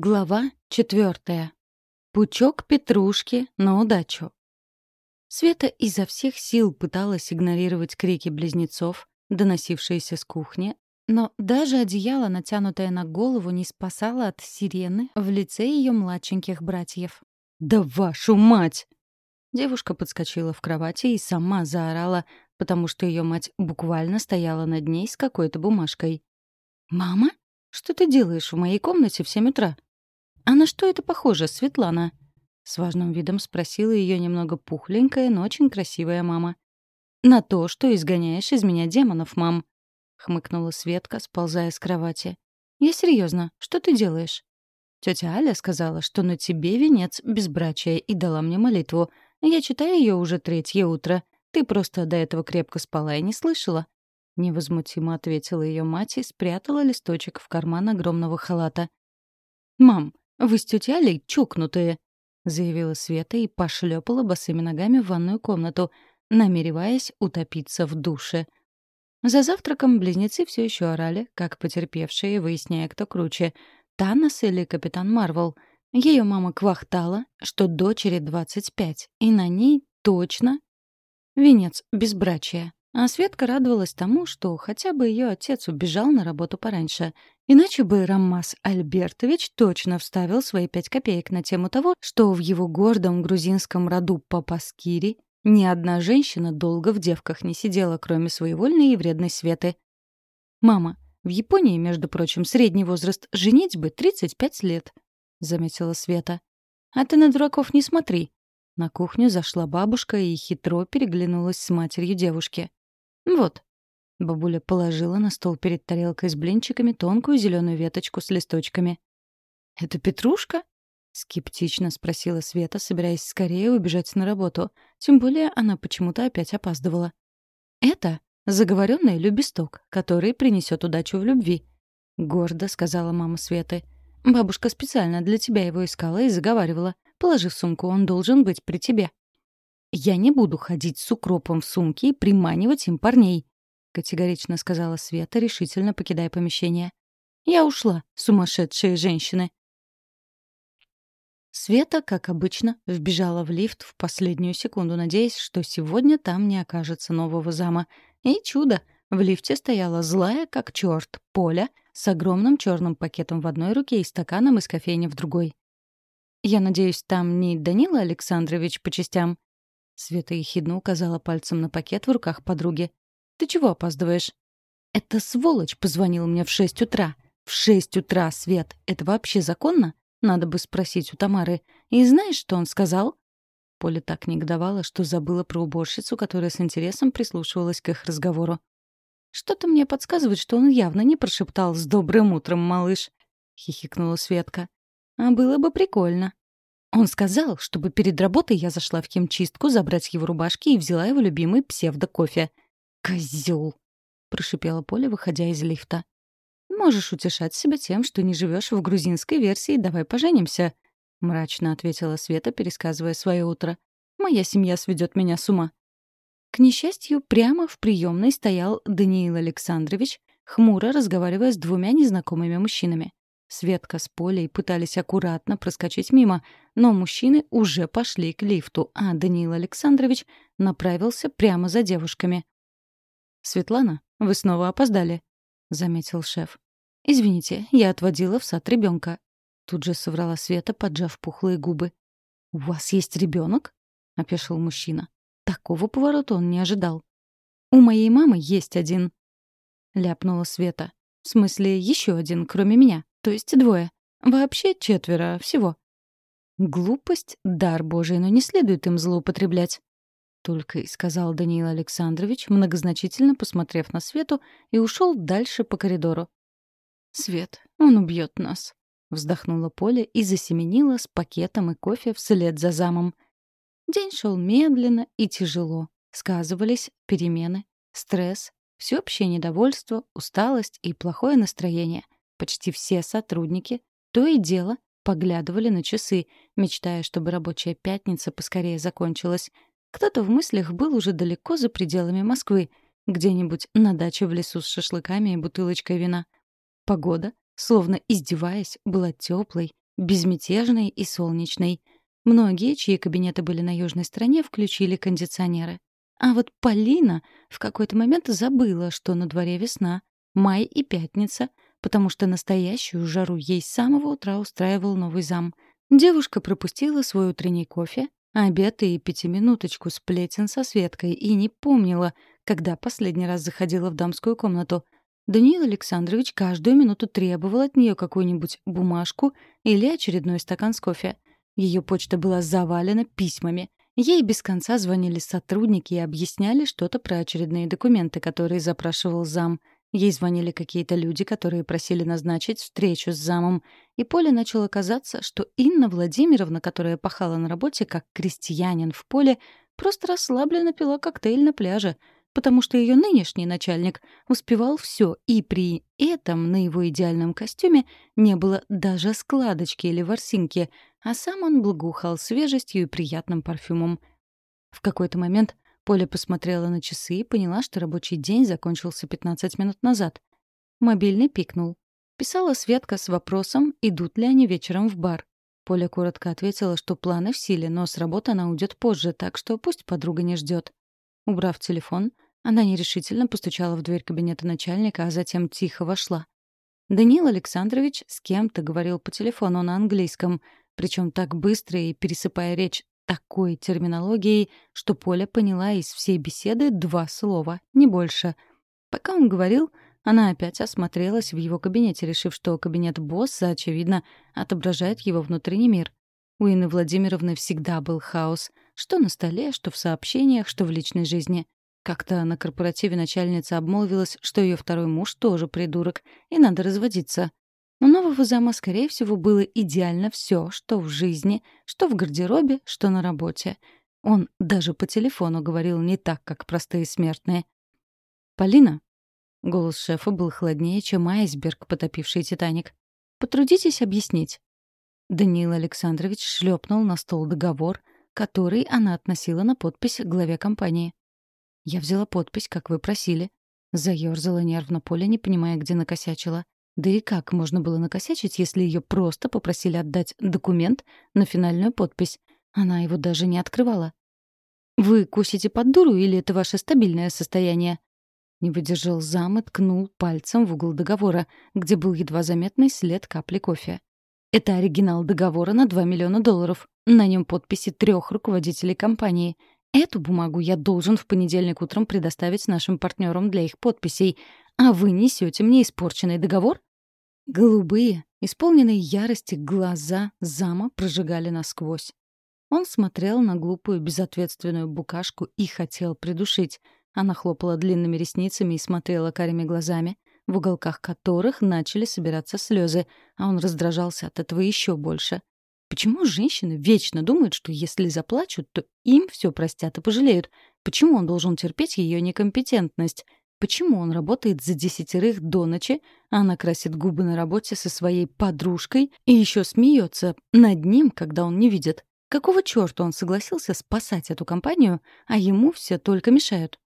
Глава четвертая. Пучок петрушки на удачу. Света изо всех сил пыталась игнорировать крики близнецов, доносившиеся с кухни, но даже одеяло, натянутое на голову, не спасало от сирены в лице ее младшеньких братьев. «Да вашу мать!» Девушка подскочила в кровати и сама заорала, потому что ее мать буквально стояла над ней с какой-то бумажкой. «Мама?» «Что ты делаешь в моей комнате в семь утра?» «А на что это похоже, Светлана?» С важным видом спросила ее немного пухленькая, но очень красивая мама. «На то, что изгоняешь из меня демонов, мам», — хмыкнула Светка, сползая с кровати. «Я серьезно, что ты делаешь?» Тетя Аля сказала, что на тебе венец безбрачия и дала мне молитву. Я читаю ее уже третье утро. Ты просто до этого крепко спала и не слышала. Невозмутимо ответила ее мать и спрятала листочек в карман огромного халата. «Мам, вы с тетей Алей чокнутые», — заявила Света и пошлепала босыми ногами в ванную комнату, намереваясь утопиться в душе. За завтраком близнецы все еще орали, как потерпевшие, выясняя, кто круче — Танос или Капитан Марвел. Ее мама квахтала, что дочери 25, и на ней точно венец безбрачия. А Светка радовалась тому, что хотя бы ее отец убежал на работу пораньше. Иначе бы Раммас Альбертович точно вставил свои пять копеек на тему того, что в его гордом грузинском роду Папаскири ни одна женщина долго в девках не сидела, кроме своевольной и вредной Светы. «Мама, в Японии, между прочим, средний возраст женитьбы — 35 лет», — заметила Света. «А ты на дураков не смотри». На кухню зашла бабушка и хитро переглянулась с матерью девушки. «Вот». Бабуля положила на стол перед тарелкой с блинчиками тонкую зеленую веточку с листочками. «Это петрушка?» — скептично спросила Света, собираясь скорее убежать на работу. Тем более она почему-то опять опаздывала. «Это заговоренный любесток, который принесет удачу в любви», — гордо сказала мама Светы. «Бабушка специально для тебя его искала и заговаривала. Положи в сумку, он должен быть при тебе». «Я не буду ходить с укропом в сумке и приманивать им парней», — категорично сказала Света, решительно покидая помещение. «Я ушла, сумасшедшие женщины». Света, как обычно, вбежала в лифт в последнюю секунду, надеясь, что сегодня там не окажется нового зама. И чудо! В лифте стояла злая, как черт, Поля с огромным черным пакетом в одной руке и стаканом из кофейни в другой. «Я надеюсь, там не Данила Александрович по частям?» Света ехидно указала пальцем на пакет в руках подруги. «Ты чего опаздываешь?» «Это сволочь позвонил мне в шесть утра. В шесть утра, Свет. Это вообще законно? Надо бы спросить у Тамары. И знаешь, что он сказал?» Поля так негодовала, что забыла про уборщицу, которая с интересом прислушивалась к их разговору. «Что-то мне подсказывает, что он явно не прошептал «С добрым утром, малыш!» — хихикнула Светка. «А было бы прикольно». Он сказал, чтобы перед работой я зашла в химчистку забрать его рубашки и взяла его любимый псевдо-кофе. «Козёл!» — прошипела Поля, выходя из лифта. «Можешь утешать себя тем, что не живешь в грузинской версии «давай поженимся», — мрачно ответила Света, пересказывая свое утро. «Моя семья сведет меня с ума». К несчастью, прямо в приемной стоял Даниил Александрович, хмуро разговаривая с двумя незнакомыми мужчинами. Светка с Полей пытались аккуратно проскочить мимо, но мужчины уже пошли к лифту, а Даниил Александрович направился прямо за девушками. «Светлана, вы снова опоздали», — заметил шеф. «Извините, я отводила в сад ребенка. Тут же соврала Света, поджав пухлые губы. «У вас есть ребенок? опешил мужчина. Такого поворота он не ожидал. «У моей мамы есть один», — ляпнула Света. «В смысле, еще один, кроме меня. То есть двое. Вообще четверо всего. Глупость — дар Божий, но не следует им злоупотреблять. Только и сказал Даниил Александрович, многозначительно посмотрев на Свету, и ушел дальше по коридору. «Свет, он убьет нас», — вздохнула Поля и засеменила с пакетом и кофе вслед за замом. День шел медленно и тяжело. Сказывались перемены, стресс, всеобщее недовольство, усталость и плохое настроение — Почти все сотрудники то и дело поглядывали на часы, мечтая, чтобы рабочая пятница поскорее закончилась. Кто-то в мыслях был уже далеко за пределами Москвы, где-нибудь на даче в лесу с шашлыками и бутылочкой вина. Погода, словно издеваясь, была теплой, безмятежной и солнечной. Многие, чьи кабинеты были на южной стороне, включили кондиционеры. А вот Полина в какой-то момент забыла, что на дворе весна, май и пятница, потому что настоящую жару ей с самого утра устраивал новый зам. Девушка пропустила свой утренний кофе, обед и пятиминуточку сплетен со Светкой и не помнила, когда последний раз заходила в дамскую комнату. Даниил Александрович каждую минуту требовал от нее какую-нибудь бумажку или очередной стакан с кофе. Ее почта была завалена письмами. Ей без конца звонили сотрудники и объясняли что-то про очередные документы, которые запрашивал зам. Ей звонили какие-то люди, которые просили назначить встречу с замом. И Поле начало казаться, что Инна Владимировна, которая пахала на работе как крестьянин в поле, просто расслабленно пила коктейль на пляже — потому что ее нынешний начальник успевал все, и при этом на его идеальном костюме не было даже складочки или ворсинки, а сам он благоухал свежестью и приятным парфюмом. В какой-то момент Поля посмотрела на часы и поняла, что рабочий день закончился 15 минут назад. Мобильный пикнул. Писала Светка с вопросом, идут ли они вечером в бар. Поля коротко ответила, что планы в силе, но с работы она уйдет позже, так что пусть подруга не ждет. Убрав телефон, она нерешительно постучала в дверь кабинета начальника, а затем тихо вошла. Даниил Александрович с кем-то говорил по телефону на английском, причем так быстро и пересыпая речь такой терминологией, что Поля поняла из всей беседы два слова, не больше. Пока он говорил, она опять осмотрелась в его кабинете, решив, что кабинет босса, очевидно, отображает его внутренний мир. У Инны Владимировны всегда был хаос — что на столе, что в сообщениях, что в личной жизни. Как-то на корпоративе начальница обмолвилась, что ее второй муж тоже придурок, и надо разводиться. У нового зама, скорее всего, было идеально все, что в жизни, что в гардеробе, что на работе. Он даже по телефону говорил не так, как простые смертные. «Полина?» Голос шефа был холоднее, чем айсберг, потопивший «Титаник». «Потрудитесь объяснить». Даниил Александрович шлепнул на стол договор, который она относила на подпись главе компании. «Я взяла подпись, как вы просили». Заёрзала нервно Поля, не понимая, где накосячила. Да и как можно было накосячить, если ее просто попросили отдать документ на финальную подпись? Она его даже не открывала. «Вы кусите под дуру или это ваше стабильное состояние?» Не выдержал зам и ткнул пальцем в угол договора, где был едва заметный след капли кофе. «Это оригинал договора на 2 миллиона долларов. На нем подписи трех руководителей компании. Эту бумагу я должен в понедельник утром предоставить нашим партнерам для их подписей. А вы несете мне испорченный договор? Голубые, исполненные ярости глаза зама прожигали насквозь. Он смотрел на глупую, безответственную букашку и хотел придушить. Она хлопала длинными ресницами и смотрела карими глазами, в уголках которых начали собираться слезы, а он раздражался от этого еще больше. Почему женщины вечно думают, что если заплачут, то им все простят и пожалеют? Почему он должен терпеть ее некомпетентность? Почему он работает за десятерых до ночи, а она красит губы на работе со своей подружкой и еще смеется над ним, когда он не видит? Какого черта он согласился спасать эту компанию, а ему все только мешают?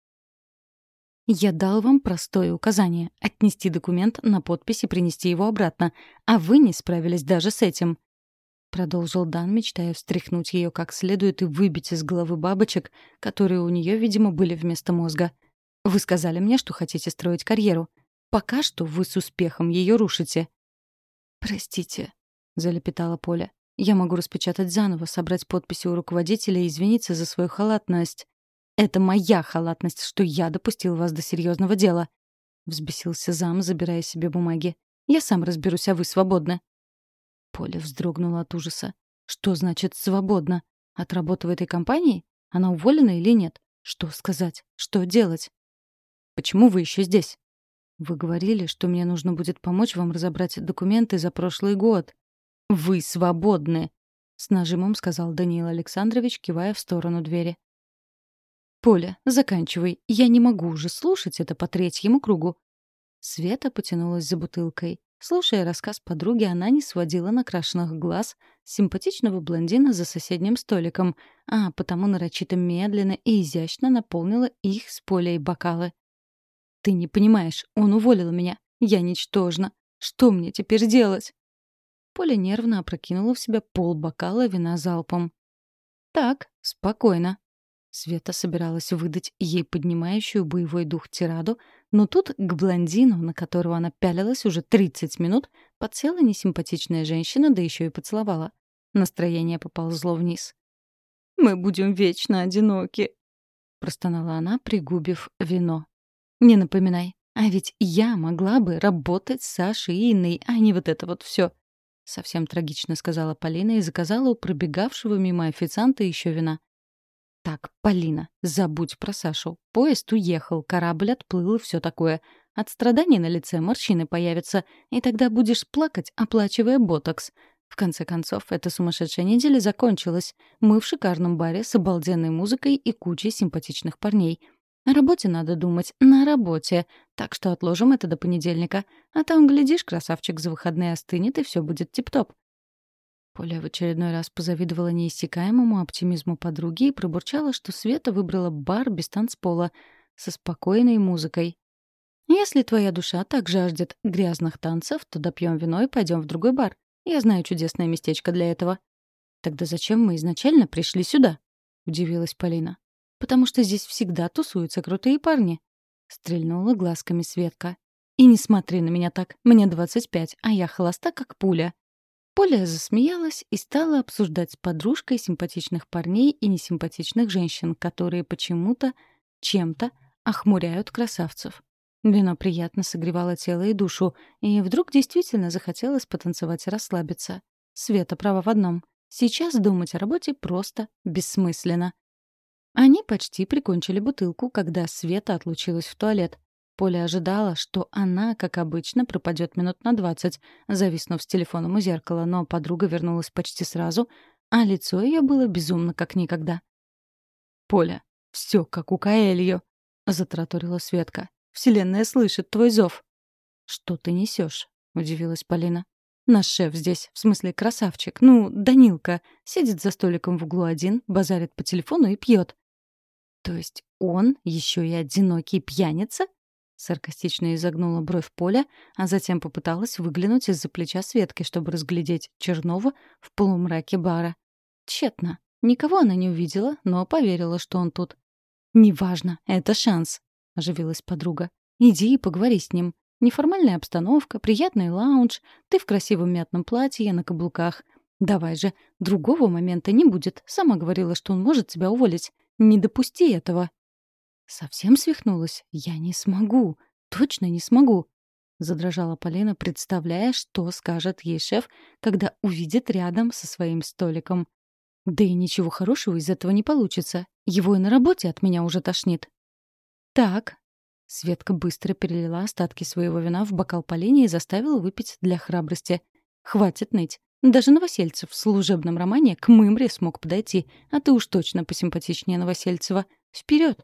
Я дал вам простое указание — отнести документ на подпись и принести его обратно, а вы не справились даже с этим. — продолжил Дан, мечтая встряхнуть ее как следует и выбить из головы бабочек, которые у нее, видимо, были вместо мозга. «Вы сказали мне, что хотите строить карьеру. Пока что вы с успехом ее рушите». «Простите», — залепетала Поля. «Я могу распечатать заново, собрать подписи у руководителя и извиниться за свою халатность». «Это моя халатность, что я допустил вас до серьезного дела», — взбесился зам, забирая себе бумаги. «Я сам разберусь, а вы свободны». Поля вздрогнула от ужаса. Что значит «свободно»? От работы в этой компании? Она уволена или нет? Что сказать? Что делать? Почему вы еще здесь? Вы говорили, что мне нужно будет помочь вам разобрать документы за прошлый год. Вы свободны, с нажимом сказал Даниил Александрович, кивая в сторону двери. Поля, заканчивай. Я не могу уже слушать это по третьему кругу. Света потянулась за бутылкой. Слушая рассказ подруги, она не сводила накрашенных глаз симпатичного блондина за соседним столиком, а потому нарочито медленно и изящно наполнила их с полей бокалы. «Ты не понимаешь, он уволил меня. Я ничтожна. Что мне теперь делать?» Поля нервно опрокинула в себя полбокала вина залпом. «Так, спокойно». Света собиралась выдать ей поднимающую боевой дух тираду, но тут к блондину, на которого она пялилась уже 30 минут, подсела несимпатичная женщина, да еще и поцеловала. Настроение поползло вниз. «Мы будем вечно одиноки», — простонала она, пригубив вино. «Не напоминай. А ведь я могла бы работать с Сашей и Инной, а не вот это вот все. Совсем трагично сказала Полина и заказала у пробегавшего мимо официанта еще вина. «Так, Полина, забудь про Сашу. Поезд уехал, корабль отплыл и все такое. От страданий на лице морщины появятся, и тогда будешь плакать, оплачивая ботокс. В конце концов, эта сумасшедшая неделя закончилась. Мы в шикарном баре с обалденной музыкой и кучей симпатичных парней. На работе надо думать, на работе. Так что отложим это до понедельника. А там, глядишь, красавчик за выходные остынет, и все будет тип-топ. Поля в очередной раз позавидовала неиссякаемому оптимизму подруги и пробурчала, что Света выбрала бар без танцпола со спокойной музыкой. «Если твоя душа так жаждет грязных танцев, то допьем вино и пойдем в другой бар. Я знаю чудесное местечко для этого». «Тогда зачем мы изначально пришли сюда?» — удивилась Полина потому что здесь всегда тусуются крутые парни», — стрельнула глазками Светка. «И не смотри на меня так, мне 25, а я холоста, как пуля». Поля засмеялась и стала обсуждать с подружкой симпатичных парней и несимпатичных женщин, которые почему-то, чем-то охмуряют красавцев. Вино приятно согревало тело и душу, и вдруг действительно захотелось потанцевать и расслабиться. Света права в одном. Сейчас думать о работе просто бессмысленно. Они почти прикончили бутылку, когда Света отлучилась в туалет. Поля ожидала, что она, как обычно, пропадет минут на двадцать, зависнув с телефоном у зеркала, но подруга вернулась почти сразу, а лицо ее было безумно как никогда. «Поля, все как у Каэльо», — затраторила Светка. «Вселенная слышит твой зов». «Что ты несешь? удивилась Полина. «Наш шеф здесь, в смысле красавчик, ну, Данилка, сидит за столиком в углу один, базарит по телефону и пьет. То есть он еще и одинокий пьяница? Саркастично изогнула бровь Поля, а затем попыталась выглянуть из-за плеча Светки, чтобы разглядеть Чернова в полумраке бара. Тщетно. Никого она не увидела, но поверила, что он тут. «Неважно, это шанс», — оживилась подруга. «Иди и поговори с ним. Неформальная обстановка, приятный лаунж, ты в красивом мятном платье, на каблуках. Давай же, другого момента не будет. Сама говорила, что он может тебя уволить. Не допусти этого. Совсем свихнулась? Я не смогу. Точно не смогу. Задрожала Полина, представляя, что скажет ей шеф, когда увидит рядом со своим столиком. Да и ничего хорошего из этого не получится. Его и на работе от меня уже тошнит. Так. Светка быстро перелила остатки своего вина в бокал Полине и заставила выпить для храбрости. Хватит ныть. Даже Новосельцев в служебном романе к Мымре смог подойти, а ты уж точно посимпатичнее Новосельцева. Вперед!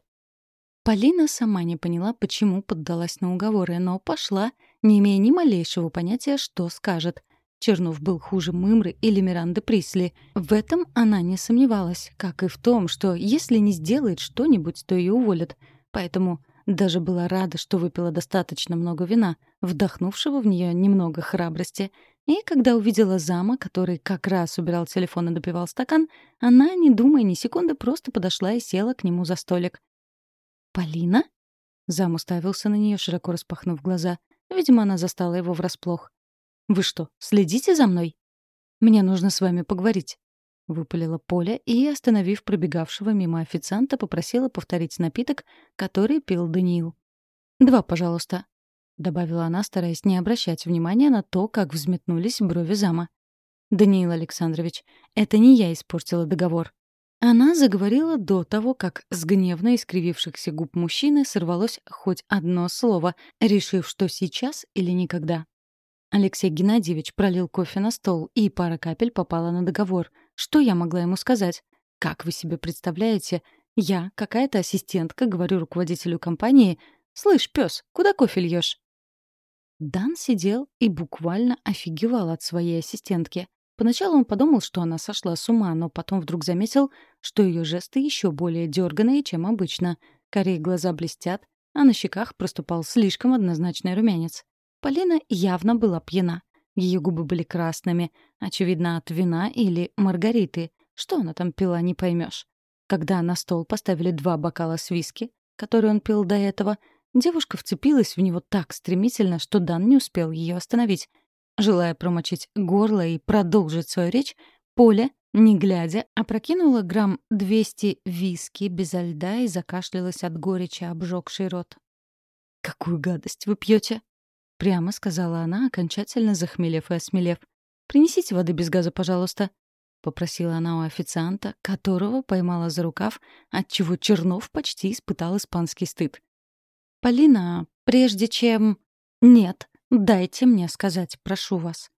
Полина сама не поняла, почему поддалась на уговоры, но пошла, не имея ни малейшего понятия, что скажет. Чернов был хуже Мымры или Миранды Присли. В этом она не сомневалась, как и в том, что если не сделает что-нибудь, то ее уволят. Поэтому даже была рада, что выпила достаточно много вина, вдохнувшего в нее немного храбрости, и когда увидела зама, который как раз убирал телефон и допивал стакан, она, не думая ни секунды, просто подошла и села к нему за столик. «Полина?» Зам уставился на нее, широко распахнув глаза. Видимо, она застала его врасплох. «Вы что, следите за мной?» «Мне нужно с вами поговорить», — выпалила Поля и, остановив пробегавшего мимо официанта, попросила повторить напиток, который пил Даниил. «Два, пожалуйста», — добавила она, стараясь не обращать внимания на то, как взметнулись брови зама. «Даниил Александрович, это не я испортила договор». Она заговорила до того, как с гневно искривившихся губ мужчины сорвалось хоть одно слово, решив, что сейчас или никогда. Алексей Геннадьевич пролил кофе на стол, и пара капель попала на договор. Что я могла ему сказать? Как вы себе представляете? Я, какая-то ассистентка, говорю руководителю компании, «Слышь, пес, куда кофе льешь? Дан сидел и буквально офигевал от своей ассистентки. Поначалу он подумал, что она сошла с ума, но потом вдруг заметил, что ее жесты еще более дерганые, чем обычно. Корее глаза блестят, а на щеках проступал слишком однозначный румянец. Полина явно была пьяна. Ее губы были красными, очевидно, от вина или маргариты. Что она там пила, не поймешь. Когда на стол поставили два бокала с виски, которые он пил до этого, девушка вцепилась в него так стремительно, что Дан не успел ее остановить. Желая промочить горло и продолжить свою речь, Поля, не глядя, опрокинула грамм 200 виски безо льда и закашлялась от горечи, обжегший рот. «Какую гадость вы пьете? Прямо сказала она, окончательно захмелев и осмелев. «Принесите воды без газа, пожалуйста», — попросила она у официанта, которого поймала за рукав, отчего Чернов почти испытал испанский стыд. «Полина, прежде чем...» «Нет, дайте мне сказать, прошу вас».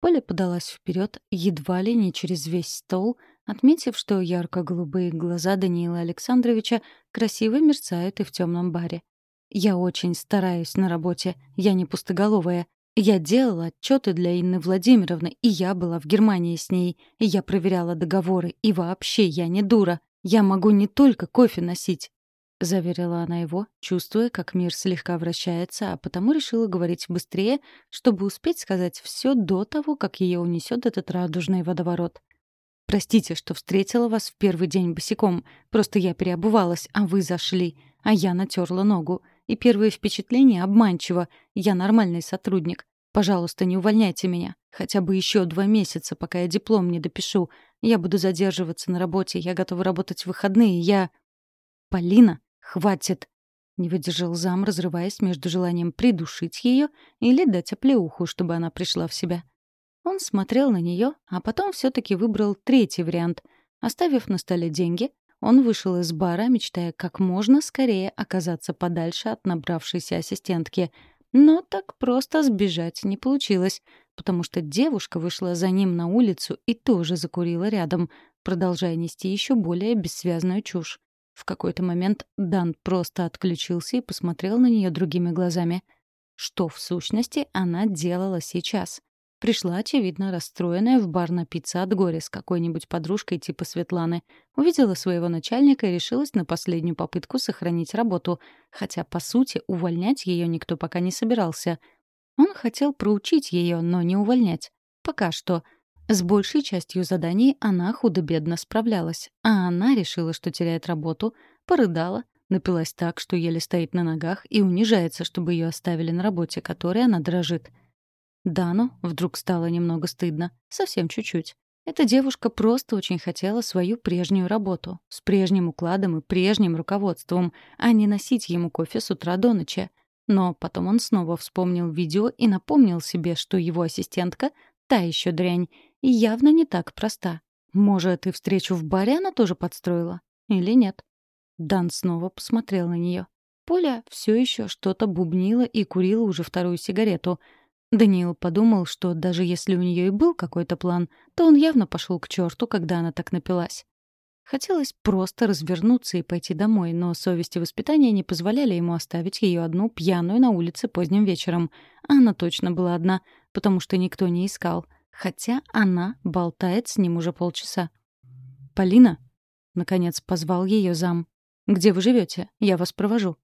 Поля подалась вперед, едва ли не через весь стол, отметив, что ярко-голубые глаза Даниила Александровича красиво мерцают и в темном баре. Я очень стараюсь на работе, я не пустоголовая. Я делала отчеты для Инны Владимировны, и я была в Германии с ней, я проверяла договоры, и вообще я не дура. Я могу не только кофе носить. — заверила она его, чувствуя, как мир слегка вращается, а потому решила говорить быстрее, чтобы успеть сказать все до того, как ее унесет этот радужный водоворот. «Простите, что встретила вас в первый день босиком. Просто я переобувалась, а вы зашли. А я натерла ногу. И первое впечатление обманчиво. Я нормальный сотрудник. Пожалуйста, не увольняйте меня. Хотя бы еще два месяца, пока я диплом не допишу. Я буду задерживаться на работе. Я готова работать в выходные. Я... Полина, хватит. Не выдержал зам, разрываясь между желанием придушить ее или дать оплеуху, чтобы она пришла в себя. Он смотрел на нее, а потом все-таки выбрал третий вариант. Оставив на столе деньги, он вышел из бара, мечтая как можно скорее оказаться подальше от набравшейся ассистентки. Но так просто сбежать не получилось, потому что девушка вышла за ним на улицу и тоже закурила рядом, продолжая нести еще более бессвязную чушь. В какой-то момент Дан просто отключился и посмотрел на нее другими глазами. Что, в сущности, она делала сейчас? Пришла, очевидно, расстроенная в бар напиться от горя с какой-нибудь подружкой типа Светланы. Увидела своего начальника и решилась на последнюю попытку сохранить работу, хотя, по сути, увольнять ее никто пока не собирался. Он хотел проучить ее, но не увольнять. Пока что. С большей частью заданий она худо-бедно справлялась, а она решила, что теряет работу, порыдала, напилась так, что еле стоит на ногах и унижается, чтобы ее оставили на работе, которой она дрожит — Дану вдруг стало немного стыдно. Совсем чуть-чуть. Эта девушка просто очень хотела свою прежнюю работу, с прежним укладом и прежним руководством, а не носить ему кофе с утра до ночи. Но потом он снова вспомнил видео и напомнил себе, что его ассистентка — та еще дрянь, и явно не так проста. Может, и встречу в баре она тоже подстроила? Или нет? Дан снова посмотрел на нее. Поля все еще что-то бубнила и курила уже вторую сигарету — Даниил подумал, что даже если у нее и был какой-то план, то он явно пошел к черту, когда она так напилась. Хотелось просто развернуться и пойти домой, но совесть и воспитание не позволяли ему оставить ее одну пьяную на улице поздним вечером. А она точно была одна, потому что никто не искал. Хотя она болтает с ним уже полчаса. «Полина?» — наконец позвал ее зам. «Где вы живете? Я вас провожу»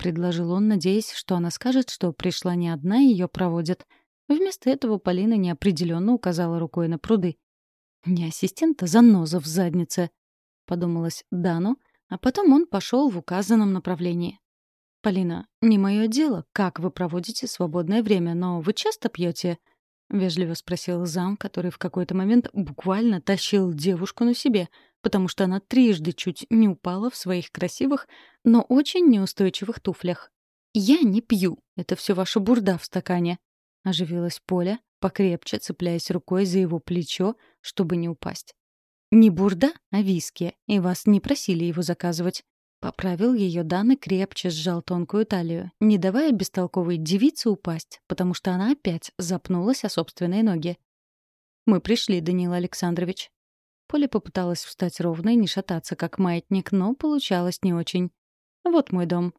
предложил он, надеясь, что она скажет, что пришла не одна и ее проводят. Вместо этого Полина неопределенно указала рукой на пруды. «Не ассистента, заноза в заднице», — подумалось Дану, а потом он пошел в указанном направлении. «Полина, не мое дело, как вы проводите свободное время, но вы часто пьете?» — вежливо спросил зам, который в какой-то момент буквально тащил девушку на себе, потому что она трижды чуть не упала в своих красивых, но очень неустойчивых туфлях. «Я не пью. Это все ваша бурда в стакане», — оживилась Поля, покрепче цепляясь рукой за его плечо, чтобы не упасть. «Не бурда, а виски, и вас не просили его заказывать. Поправил ее Дан и крепче сжал тонкую талию, не давая бестолковой девице упасть, потому что она опять запнулась о собственные ноги. «Мы пришли, Даниил Александрович». Поля попыталась встать ровно и не шататься, как маятник, но получалось не очень. «Вот мой дом».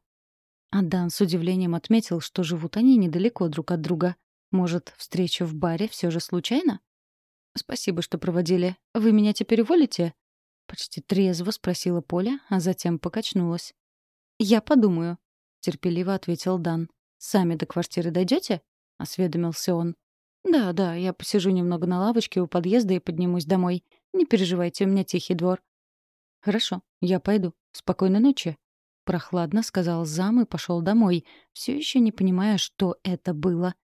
А Дан с удивлением отметил, что живут они недалеко друг от друга. Может, встреча в баре все же случайно? «Спасибо, что проводили. Вы меня теперь уволите?» Почти трезво спросила Поля, а затем покачнулась. «Я подумаю», — терпеливо ответил Дан. «Сами до квартиры дойдете? осведомился он. «Да, да, я посижу немного на лавочке у подъезда и поднимусь домой. Не переживайте, у меня тихий двор». «Хорошо, я пойду. Спокойной ночи», — прохладно сказал зам и пошел домой, все еще не понимая, что это было.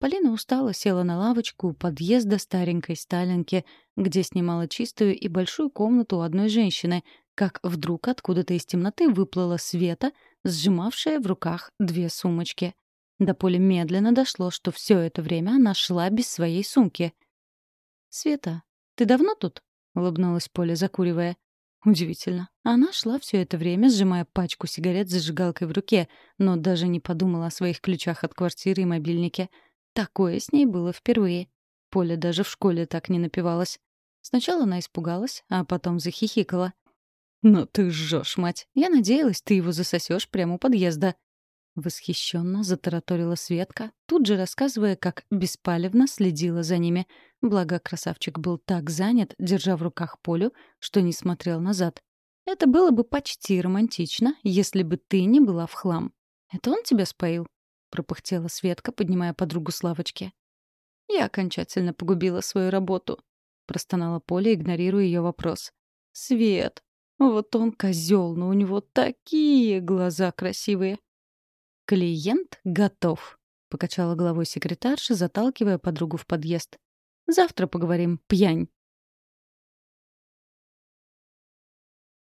Полина устала, села на лавочку у подъезда старенькой Сталинки, где снимала чистую и большую комнату у одной женщины, как вдруг откуда-то из темноты выплыла Света, сжимавшая в руках две сумочки. До Поли медленно дошло, что все это время она шла без своей сумки. «Света, ты давно тут?» — улыбнулась Поля, закуривая. Удивительно. Она шла все это время, сжимая пачку сигарет с зажигалкой в руке, но даже не подумала о своих ключах от квартиры и мобильнике. Такое с ней было впервые. Поля даже в школе так не напивалась. Сначала она испугалась, а потом захихикала. «Но ты жжешь, мать! Я надеялась, ты его засосешь прямо у подъезда!» Восхищенно затараторила Светка, тут же рассказывая, как беспалевно следила за ними. Благо, красавчик был так занят, держа в руках Полю, что не смотрел назад. Это было бы почти романтично, если бы ты не была в хлам. Это он тебя споил? пропыхтела Светка, поднимая подругу с лавочки. Я окончательно погубила свою работу, простонала Поля, игнорируя ее вопрос. Свет, вот он козел, но у него такие глаза красивые. «Клиент готов», — покачала головой секретарша, заталкивая подругу в подъезд. «Завтра поговорим, пьянь».